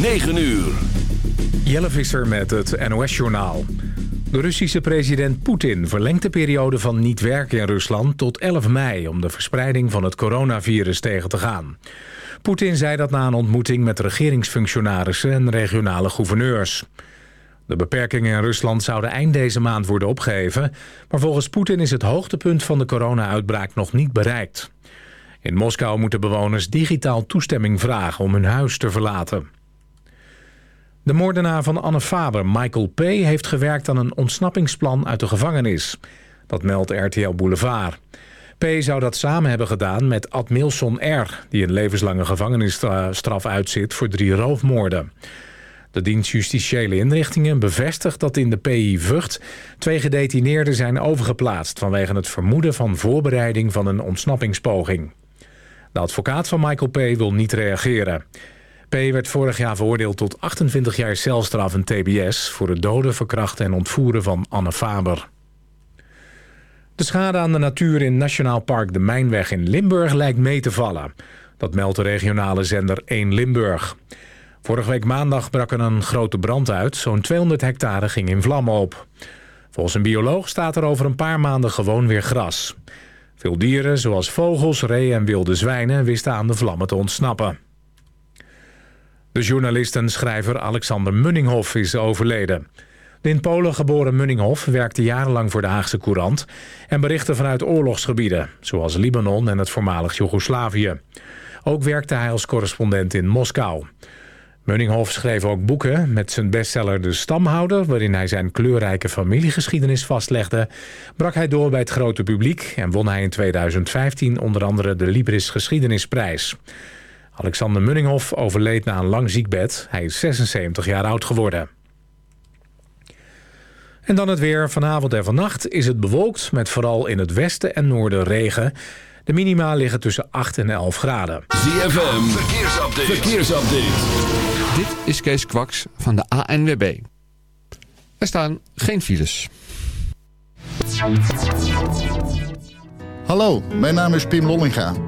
9 uur. Jelle Visser met het NOS-journaal. De Russische president Poetin verlengt de periode van niet werken in Rusland tot 11 mei... om de verspreiding van het coronavirus tegen te gaan. Poetin zei dat na een ontmoeting met regeringsfunctionarissen en regionale gouverneurs. De beperkingen in Rusland zouden eind deze maand worden opgeheven... maar volgens Poetin is het hoogtepunt van de corona-uitbraak nog niet bereikt. In Moskou moeten bewoners digitaal toestemming vragen om hun huis te verlaten. De moordenaar van Anne Faber, Michael P., heeft gewerkt aan een ontsnappingsplan uit de gevangenis. Dat meldt RTL Boulevard. P. zou dat samen hebben gedaan met Ad Milson R., die een levenslange gevangenisstraf uitzit voor drie roofmoorden. De dienst Justitiële Inrichtingen bevestigt dat in de PI Vught twee gedetineerden zijn overgeplaatst vanwege het vermoeden van voorbereiding van een ontsnappingspoging. De advocaat van Michael P. wil niet reageren. P. werd vorig jaar veroordeeld tot 28 jaar celstraf en tbs... voor het doden, verkrachten en ontvoeren van Anne Faber. De schade aan de natuur in Nationaal Park de Mijnweg in Limburg lijkt mee te vallen. Dat meldt de regionale zender 1 Limburg. Vorige week maandag brak er een grote brand uit. Zo'n 200 hectare ging in vlammen op. Volgens een bioloog staat er over een paar maanden gewoon weer gras. Veel dieren, zoals vogels, reeën en wilde zwijnen... wisten aan de vlammen te ontsnappen. De journalist en schrijver Alexander Munninghoff is overleden. De in Polen geboren Munninghoff werkte jarenlang voor de Haagse Courant... en berichtte vanuit oorlogsgebieden, zoals Libanon en het voormalig Joegoslavië. Ook werkte hij als correspondent in Moskou. Munninghoff schreef ook boeken met zijn bestseller De Stamhouder... waarin hij zijn kleurrijke familiegeschiedenis vastlegde... brak hij door bij het grote publiek... en won hij in 2015 onder andere de Libris Geschiedenisprijs. Alexander Munninghoff overleed na een lang ziekbed. Hij is 76 jaar oud geworden. En dan het weer. Vanavond en vannacht is het bewolkt... met vooral in het westen en noorden regen... De minima liggen tussen 8 en 11 graden. ZFM, verkeersupdate. verkeersupdate. Dit is Kees Kwaks van de ANWB. Er staan geen files. Hallo, mijn naam is Pim Lollinga.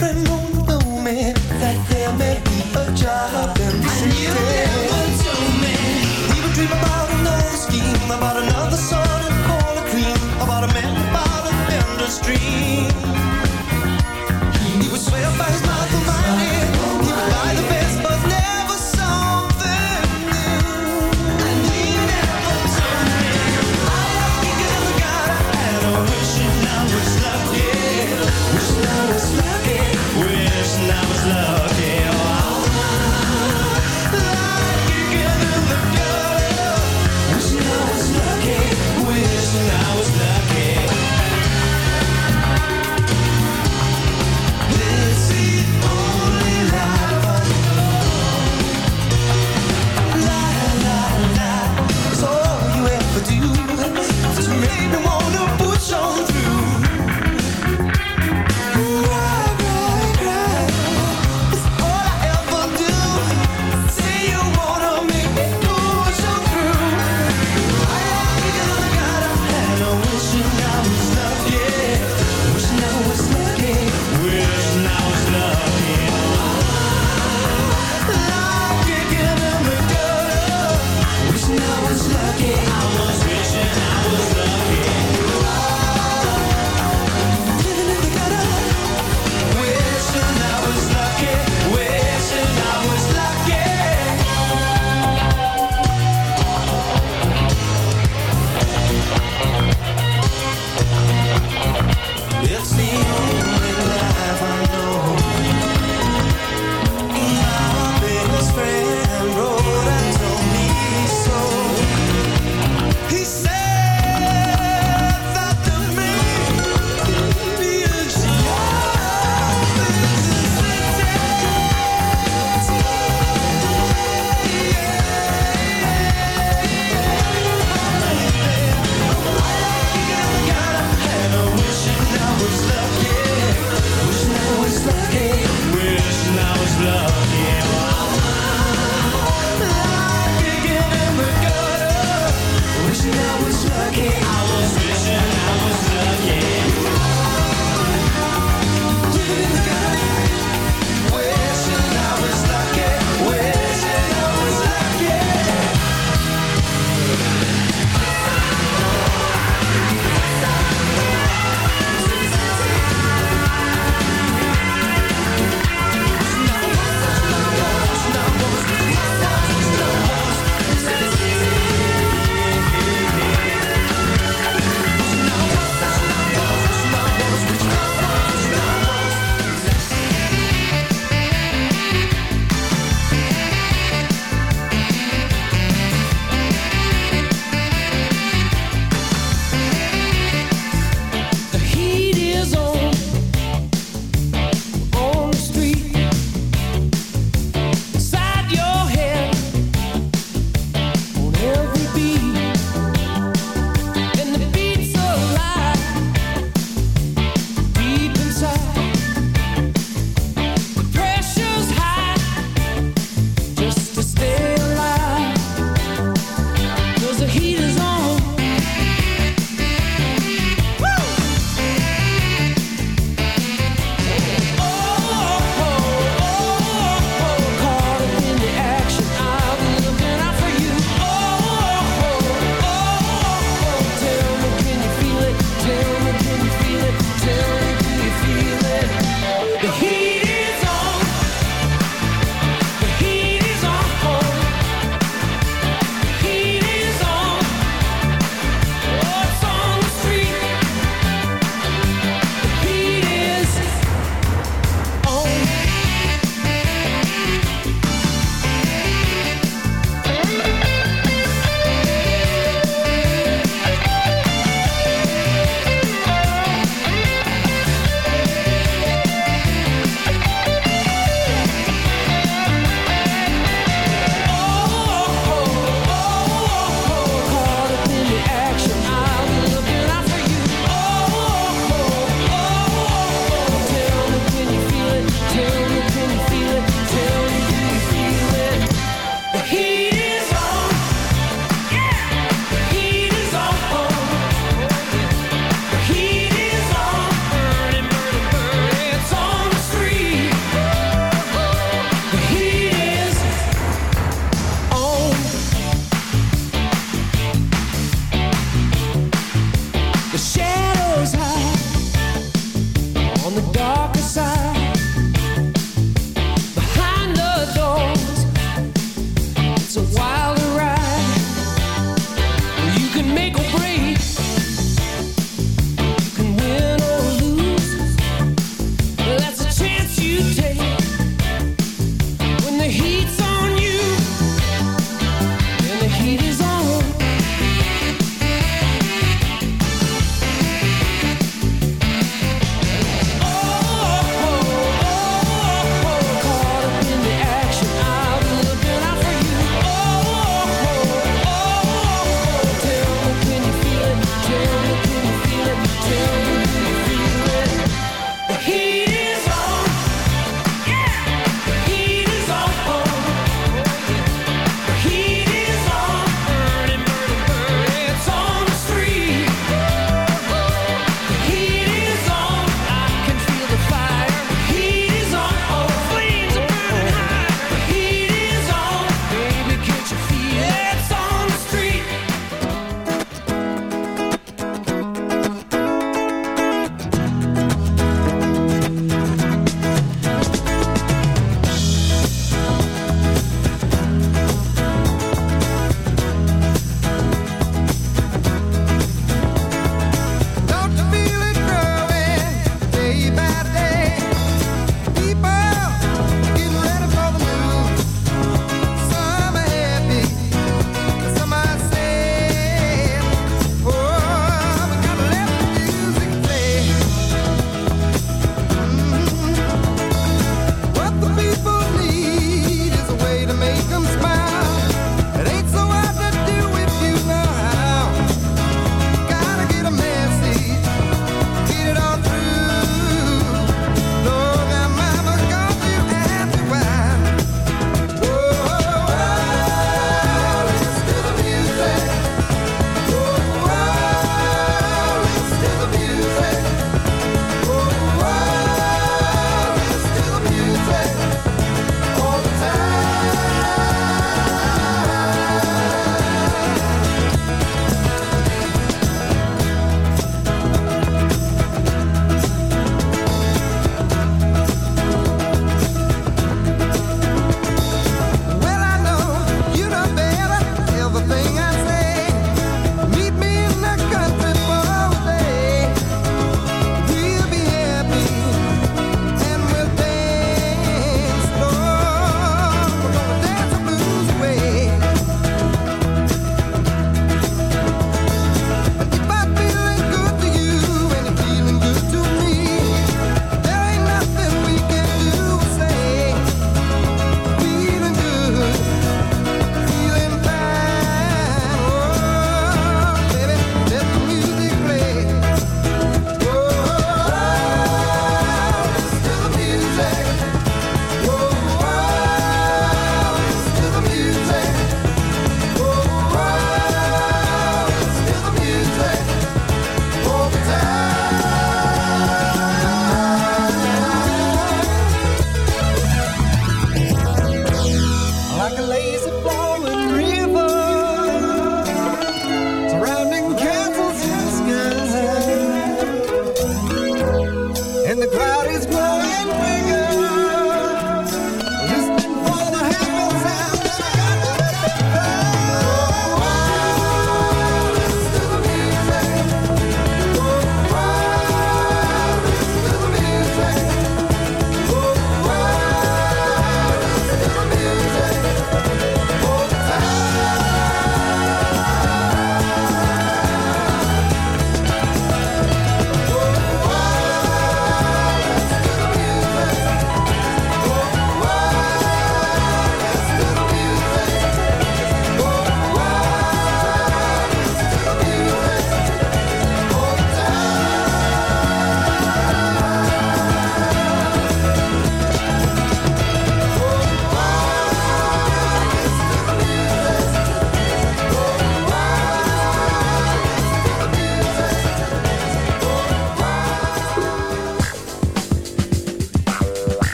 spend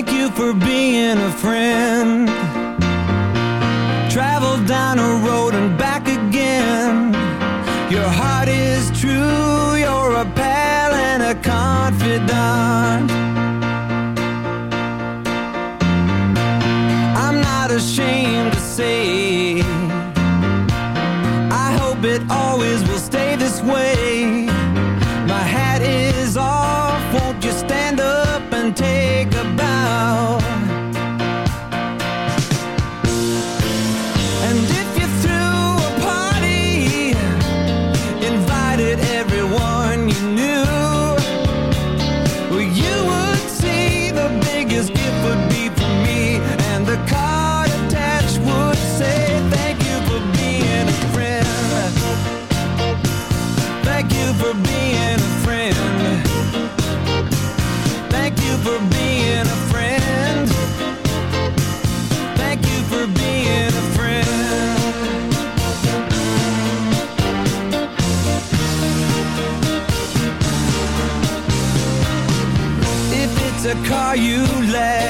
thank you for being a friend. Travel down a road and back again. Your heart is true, you're a pal and a confidant. I'm not ashamed to say, I hope it always will stay this way. My hat is off, won't you stand up and take a bow? are you led?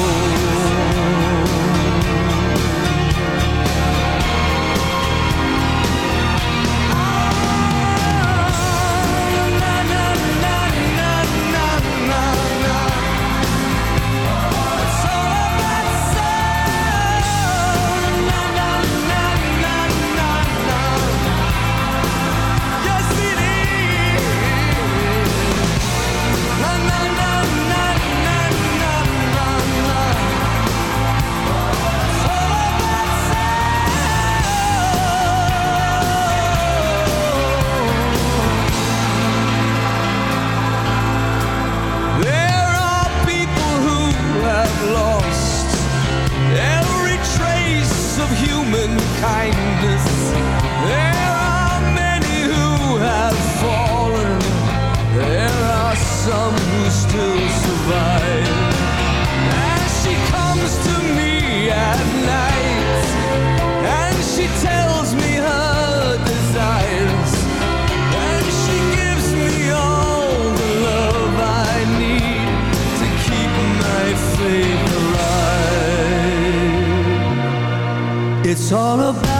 Oh. It's all about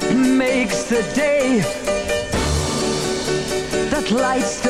that makes the day, that lights the